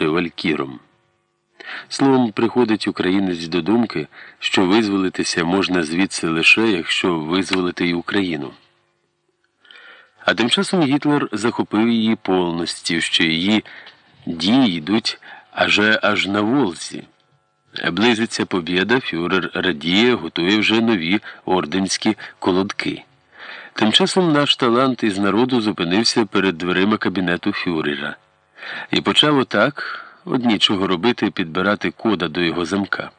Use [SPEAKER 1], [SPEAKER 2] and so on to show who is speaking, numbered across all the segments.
[SPEAKER 1] лише валькіром. Словом, приходить українець до думки, що визволитися можна звідси лише, якщо визволити й Україну. А тим часом Гітлер захопив її повністю, що її дії йдуть аже аж на Волзі. Близиться побєда, фюрер радіє, готує вже нові орденські колодки. Тим часом наш талант із народу зупинився перед дверима кабінету фюрера і почав отак од нічого робити підбирати кода до його замка.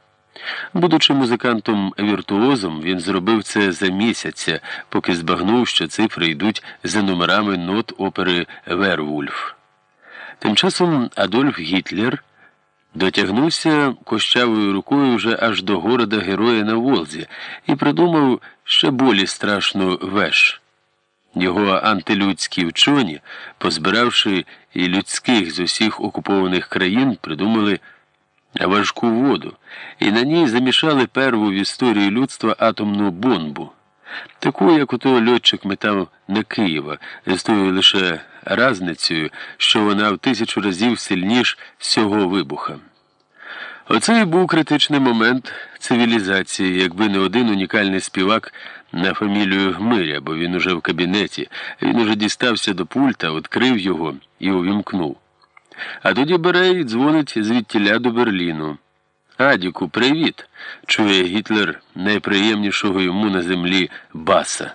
[SPEAKER 1] Будучи музикантом віртуозом, він зробив це за місяця, поки збагнув, що цифри йдуть за номерами нот опери Вервульф. Тим часом Адольф Гітлер дотягнувся кощавою рукою вже аж до города Героя на Волзі і придумав ще болі страшну веш. Його антилюдські вчені, позбиравши і людських з усіх окупованих країн, придумали важку воду і на ній замішали перву в історії людства атомну бомбу, таку, як ото льотчик метав на Києва, з тою лише разницею, що вона в тисячу разів сильніш всього вибуха. Оце і був критичний момент цивілізації, якби не один унікальний співак на фамілію Гмиря, бо він уже в кабінеті, він уже дістався до пульта, відкрив його і увімкнув. А тоді бере і дзвонить звідтіля до Берліну. Адіку, привіт! чує Гітлер найприємнішого йому на землі баса.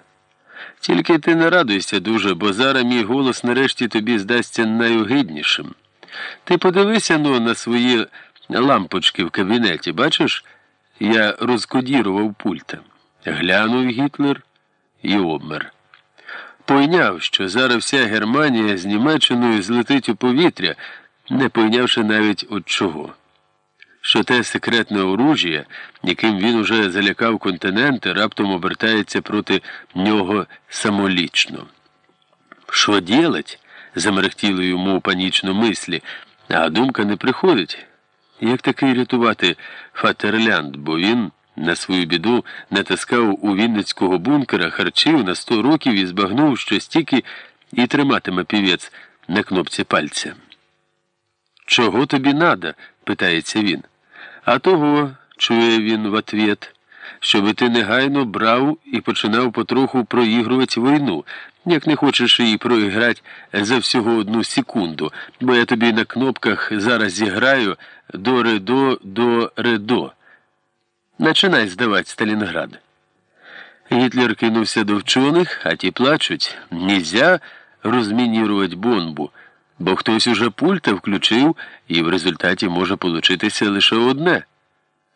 [SPEAKER 1] Тільки ти не радуйся дуже, бо зараз мій голос нарешті тобі здасться найогиднішим. Ти подивися ну, на свої лампочки в кабінеті, бачиш? Я розкодірував пульта. Глянув Гітлер і обмер. Пойняв, що зараз вся Германія з Німеччиною злетить у повітря, не пойнявши навіть от чого. Що те секретне оружіє, яким він уже залякав континенти, раптом обертається проти нього самолічно. Що ділить? замерехтіло йому панічно мислі, а думка не приходить. Як таки рятувати Фатерлянд, бо він на свою біду натискав у Вінницького бункера харчів на сто років і збагнув, що стільки і триматиме півець на кнопці пальця. Чого тобі надо? питається він. А того, чує він в ответ, щоби ти негайно брав і починав потроху проігрувати війну, як не хочеш її проіграти за всього одну секунду, бо я тобі на кнопках зараз зіграю до редо до редо. Начинай здавати Сталінград. Гітлер кинувся до вчених, а ті плачуть. Нельзя розмінірувати бомбу, бо хтось уже пульта включив, і в результаті може получитися лише одне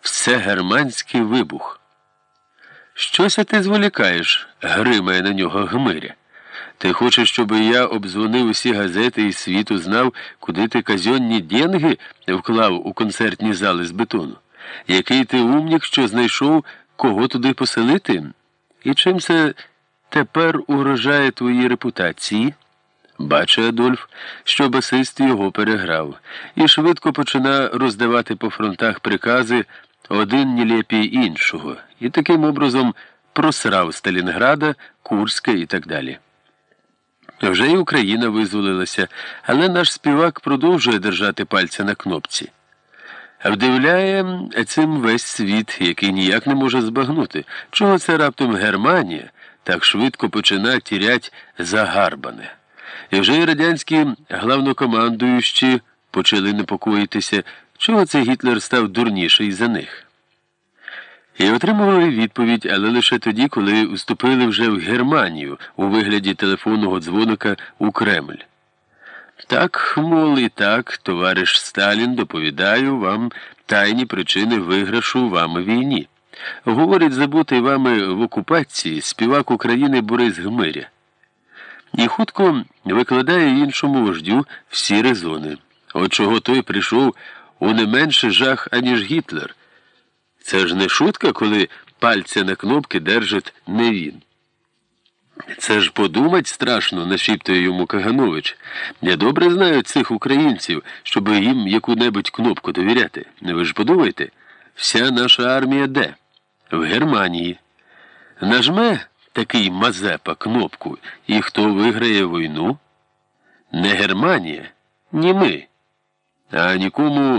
[SPEAKER 1] все германський вибух. Щося ти зволікаєш, гримає на нього гмиря. Ти хочеш, щоб я обдзвонив усі газети і світу знав, куди ти казьонні деньги вклав у концертні зали з бетону? Який ти умнік, що знайшов, кого туди поселити? І чим це тепер угрожає твоїй репутації? Бачить Адольф, що басист його переграв, і швидко почина роздавати по фронтах прикази один нелепій іншого, і таким образом просрав Сталінграда, Курська і так далі. Вже і Україна визволилася, але наш співак продовжує держати пальця на кнопці. Вдивляє цим весь світ, який ніяк не може збагнути, чого це раптом Германія так швидко починає тірять загарбане. І вже й радянські главнокомандуючі почали непокоїтися, чого це Гітлер став дурніший за них. І отримували відповідь, але лише тоді, коли вступили вже в Германію у вигляді телефонного дзвоника у Кремль. Так, мол, і так, товариш Сталін, доповідаю вам тайні причини виграшу вами війні. Говорить забутий вами в окупації співак України Борис Гмиря. І хутко викладає іншому вождю всі резони, от чого той прийшов у не менше жах, аніж Гітлер. Це ж не шутка, коли пальця на кнопки держить не він. Це ж подумать страшно, нашіптує йому Каганович. Я добре знаю цих українців, щоб їм яку-небудь кнопку довіряти. Ви ж подумайте, вся наша армія де? В Германії. Нажме такий Мазепа кнопку, і хто виграє війну? Не Германія, ні ми. а нікому